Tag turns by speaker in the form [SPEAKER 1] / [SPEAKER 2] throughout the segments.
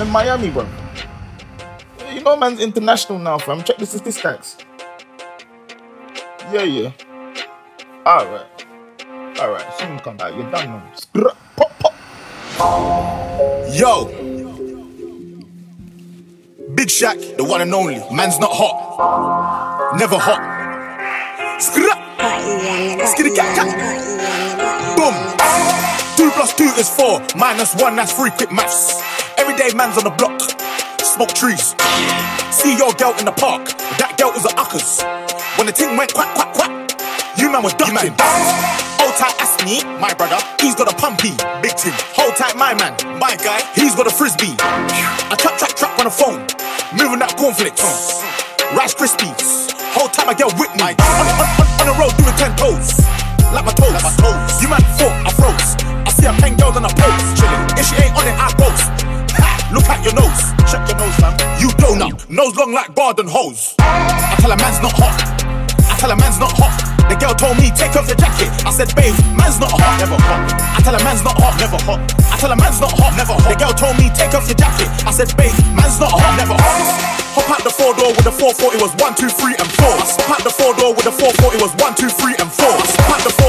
[SPEAKER 1] In Miami, bro. You know, man's international now, fam. Check the statistics. Yeah, yeah. All right. All right. Soon come back. You're done, man. Skr- pop, pop.
[SPEAKER 2] Yo. Big Shaq, the one and only. Man's not hot. Never hot. Skra. Skitty cat cat. Boom. Two plus two is four. Minus one, that's three. Quick maths. Everyday man's on the block. Smoke trees. See your girl in the park. That girl was a uckers. When the ting went quack, quack, quack. You man was ducking. Hold tight, Asni, my brother. He's got a pumpy, big team. Hold tight, my man, my guy. He's got a frisbee. I trap, trap, trap on the phone. Moving that cornflakes. Rice Krispies. Hold tight, my girl Whitney. On, on, on, on the road doing ten toes. Nose long like Barden hose. I tell a man's not hot. I tell a man's not hot. The girl told me take off your jacket. I said, babe, man's not hot, never hot. I tell a man's not hot, never hot. I tell a man's not hot, never hot. The girl told me take off your jacket. I said, babe, man's not hot, never hot. Hop out the four door with the 440 was one, two, three, and four. Hop out the four door with the 440 was one, two, three, and four. Hop out the the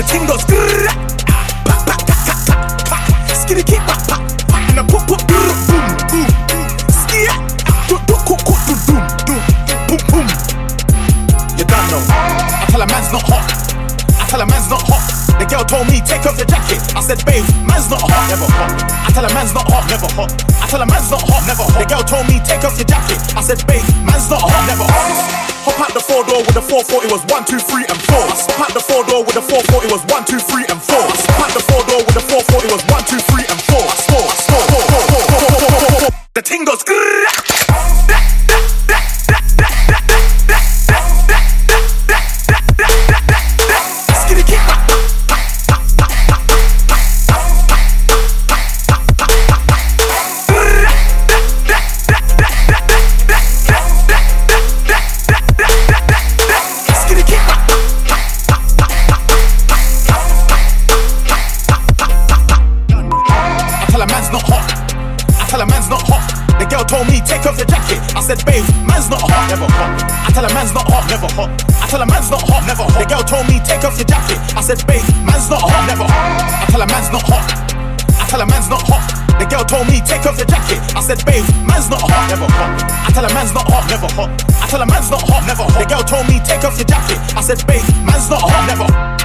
[SPEAKER 2] the ting goes skitty kick boom boom you don't I tell a man's not hot. I tell a man's not hot. The girl told me take off the jacket. I said babe man's not hot. I tell a man's not hot. Never hot. I tell a man's not hot. Never hot. The girl told me take off your jacket. I said babe man's not hot. Never hot. Hop out the four door with a 4-4 it was 1, and 4 with the 4-4, it was 1, 2, 3 and 4. I spat the 4 door with the 4-4, it was 1, 2, 3 and 4. I score, I score, 4, 4, 4, 4, 4, 4, 4, 4. The ting goes good. Not hot. I tell a man's not hot. The girl told me take off your jacket. I said, babe, man's not hot, never hot. I tell a man's not hot, never hot. I tell a man's not hot, never hot. The girl told me take off your jacket. I said, babe, man's not hot, never hot. I tell a man's not hot. I tell a man's not hot. The girl told me take off your jacket. I said, babe, man's not hot, never hot. I tell a man's not hot, never hot. I tell a man's not hot, never hot. The girl told me take off your jacket. I said, babe, man's not hot, never.